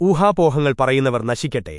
ഊഹാപോഹങ്ങൾ പറയുന്നവർ നശിക്കട്ടെ